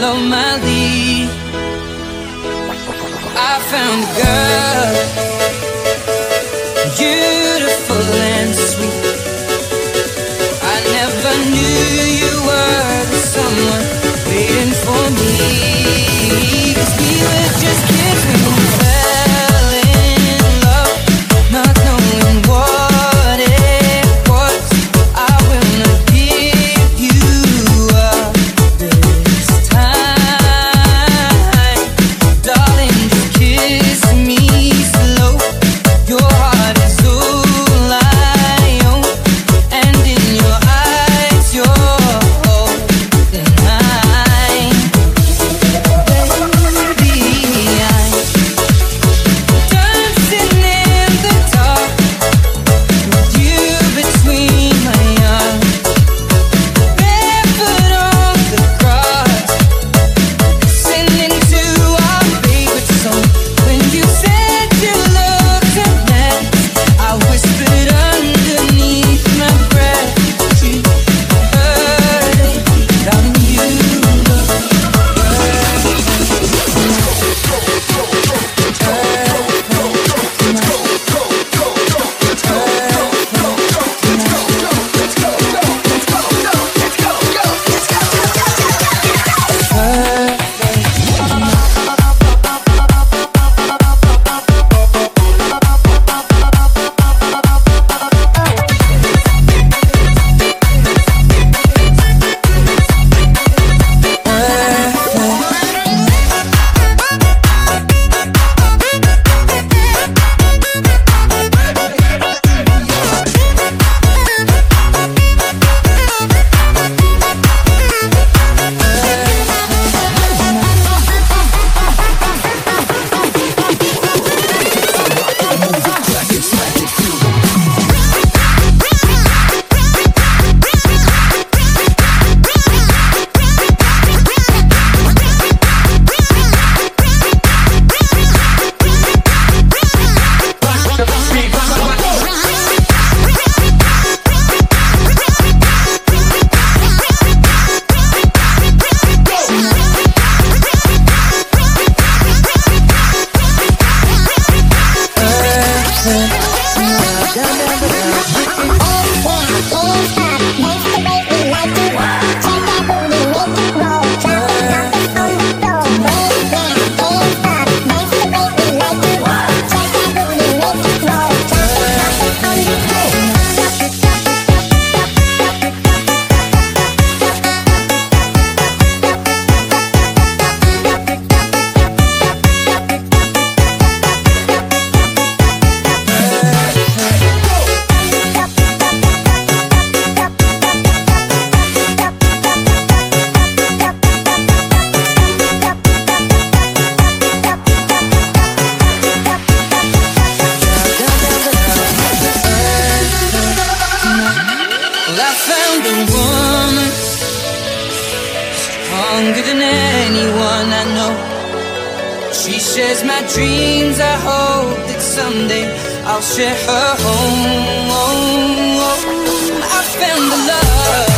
follow my lead. I found a girl. shares my dreams. I hope that someday I'll share her home. Oh, oh, oh. I found the love.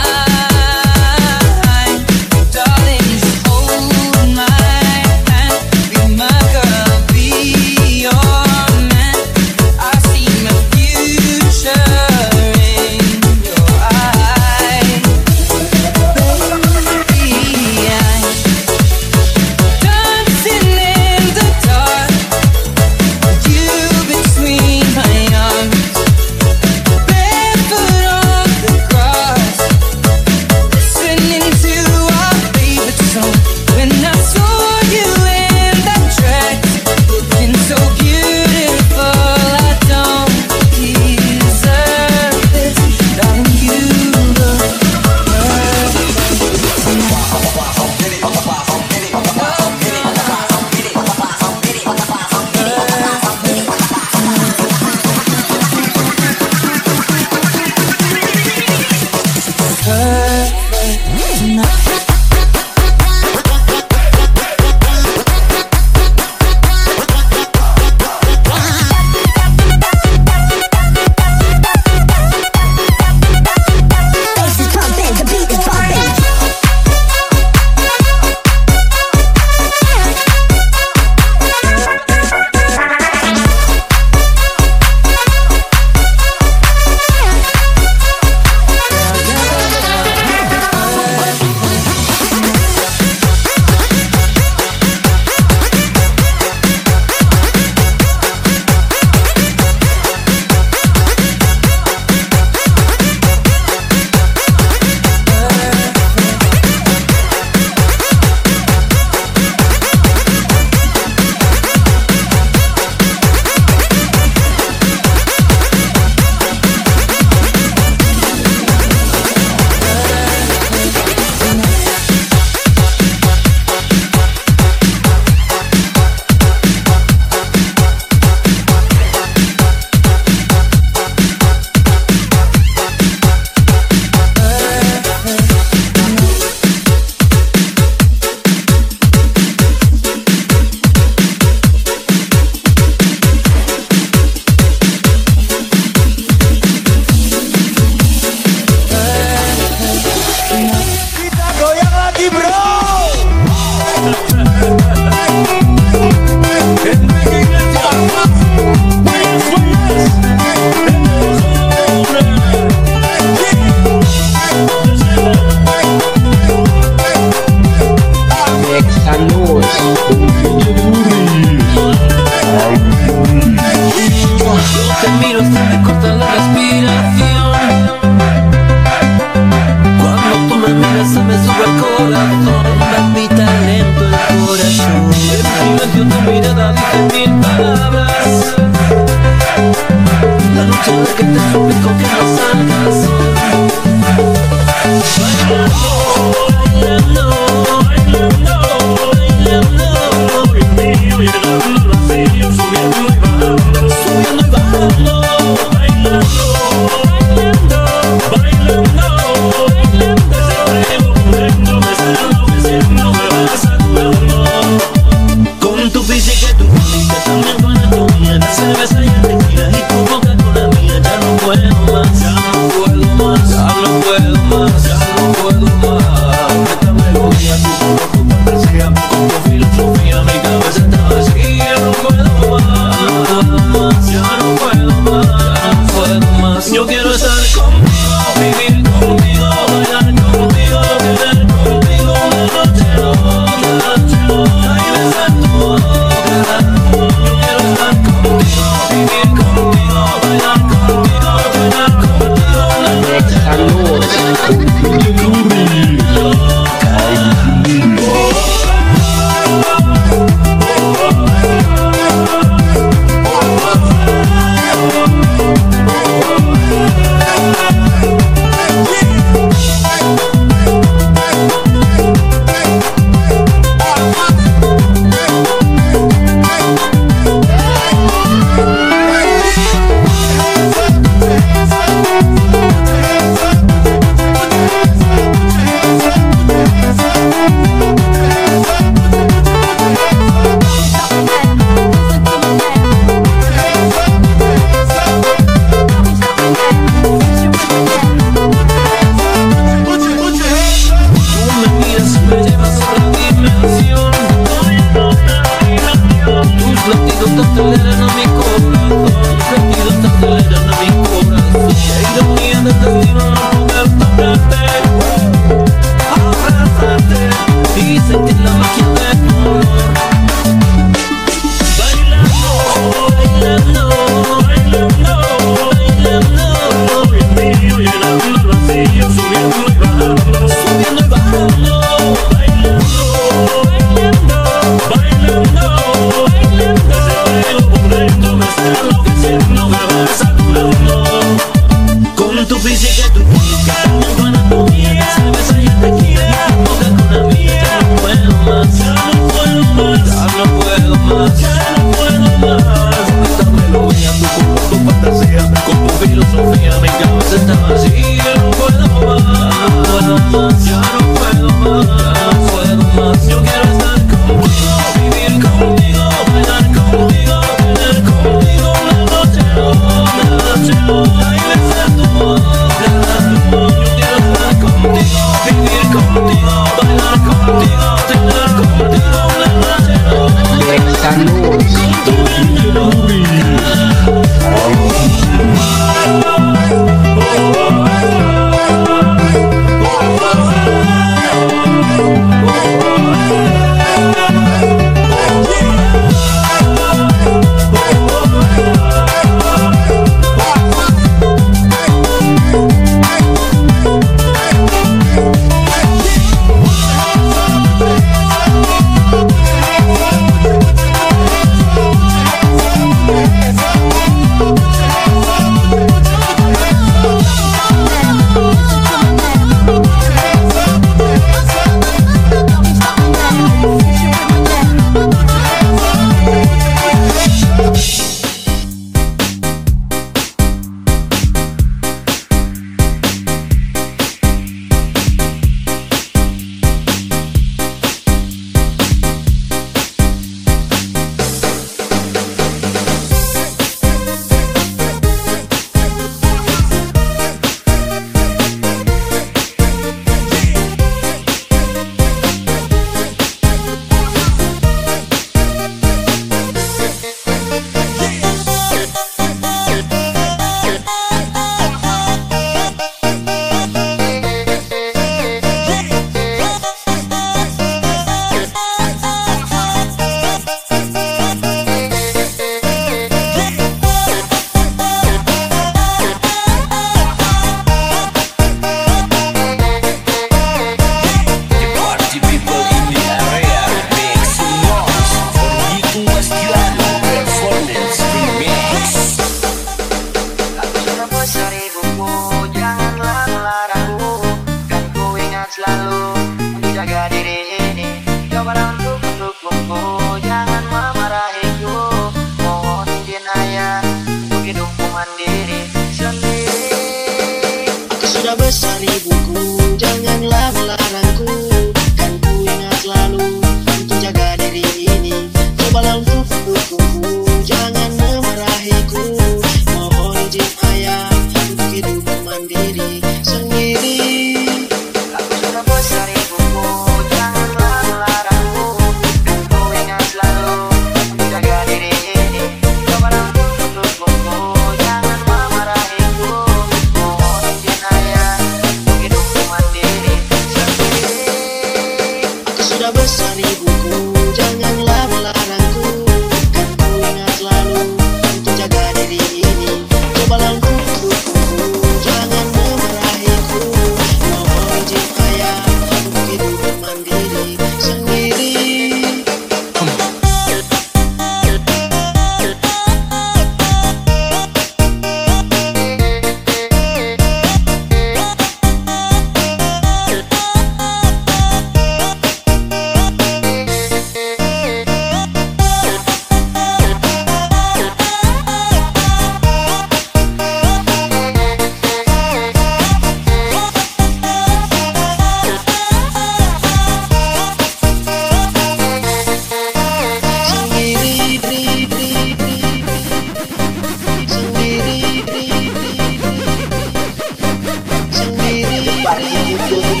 Ikuti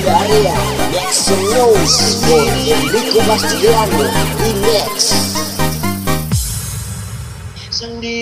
Di Sendiri